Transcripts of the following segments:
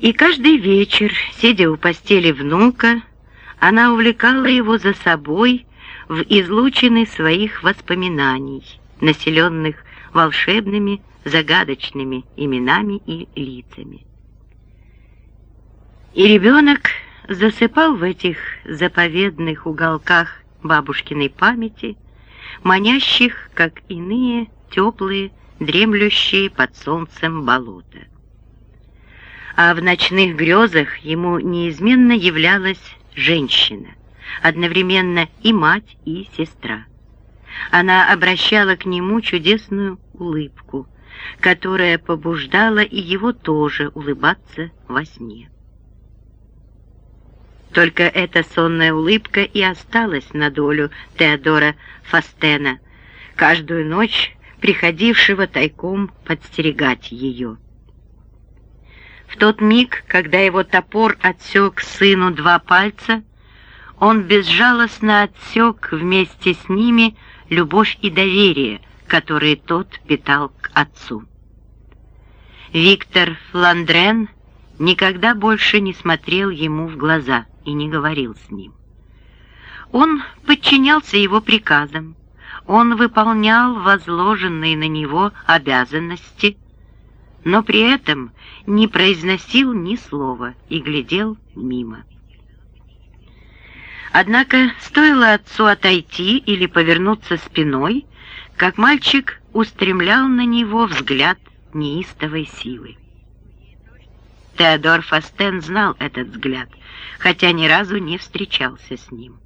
И каждый вечер, сидя у постели внука, она увлекала его за собой в излучины своих воспоминаний, населенных волшебными, загадочными именами и лицами. И ребенок засыпал в этих заповедных уголках бабушкиной памяти, манящих, как иные теплые, дремлющие под солнцем болота. А в ночных грезах ему неизменно являлась женщина, одновременно и мать, и сестра. Она обращала к нему чудесную улыбку, которая побуждала и его тоже улыбаться во сне. Только эта сонная улыбка и осталась на долю Теодора Фастена, каждую ночь приходившего тайком подстерегать ее. В тот миг, когда его топор отсек сыну два пальца, он безжалостно отсек вместе с ними любовь и доверие, которые тот питал к отцу. Виктор Фландрен никогда больше не смотрел ему в глаза и не говорил с ним. Он подчинялся его приказам, он выполнял возложенные на него обязанности, но при этом не произносил ни слова и глядел мимо. Однако стоило отцу отойти или повернуться спиной, как мальчик устремлял на него взгляд неистовой силы. Теодор Фастен знал этот взгляд, хотя ни разу не встречался с ним.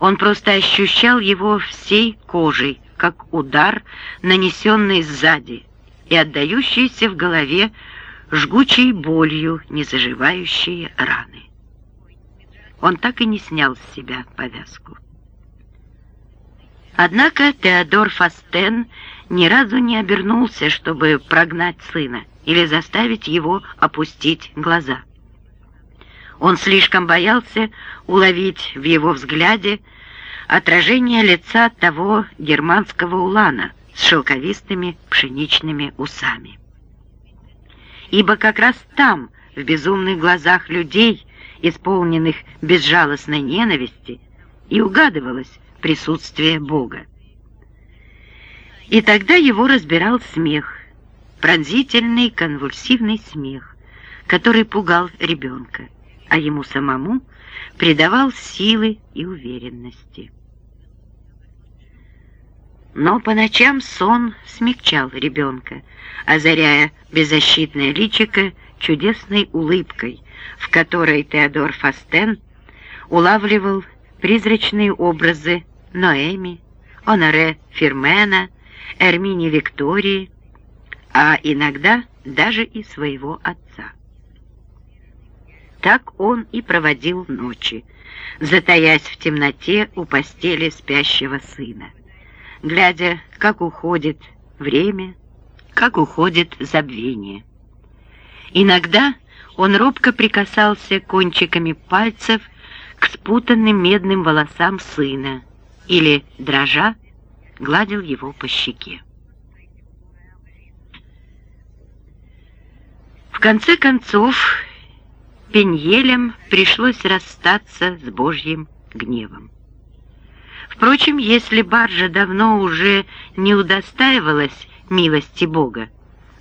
Он просто ощущал его всей кожей, как удар, нанесенный сзади и отдающийся в голове жгучей болью незаживающие раны. Он так и не снял с себя повязку. Однако Теодор Фастен ни разу не обернулся, чтобы прогнать сына или заставить его опустить глаза. Он слишком боялся уловить в его взгляде отражение лица того германского улана с шелковистыми пшеничными усами. Ибо как раз там, в безумных глазах людей, исполненных безжалостной ненависти, и угадывалось присутствие Бога. И тогда его разбирал смех, пронзительный конвульсивный смех, который пугал ребенка, а ему самому придавал силы и уверенности. Но по ночам сон смягчал ребенка, озаряя беззащитное личико чудесной улыбкой, в которой Теодор Фастен улавливал призрачные образы Ноэми, Оноре Фирмена, Эрмини Виктории, а иногда даже и своего отца. Так он и проводил ночи, затаясь в темноте у постели спящего сына, глядя, как уходит время, как уходит забвение. Иногда он робко прикасался кончиками пальцев к спутанным медным волосам сына или, дрожа, гладил его по щеке. В конце концов, Пеньелем пришлось расстаться с Божьим гневом. Впрочем, если баржа давно уже не удостаивалась милости Бога,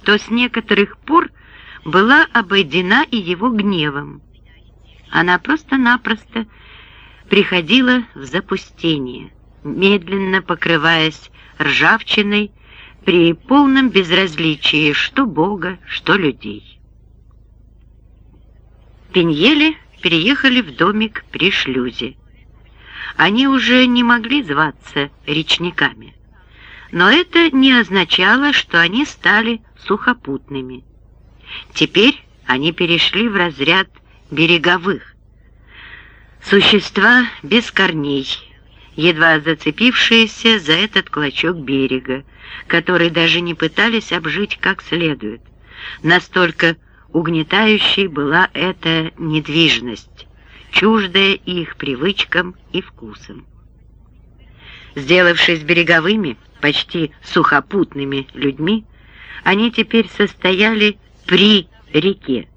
то с некоторых пор была обойдена и его гневом. Она просто-напросто приходила в запустение, медленно покрываясь ржавчиной при полном безразличии что Бога, что людей. Пеньели переехали в домик при шлюзе. Они уже не могли зваться речниками, но это не означало, что они стали сухопутными. Теперь они перешли в разряд береговых. Существа без корней, едва зацепившиеся за этот клочок берега, который даже не пытались обжить как следует, настолько Угнетающей была эта недвижность, чуждая их привычкам и вкусам. Сделавшись береговыми, почти сухопутными людьми, они теперь состояли при реке.